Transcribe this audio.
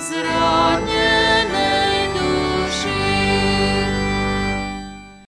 Israel.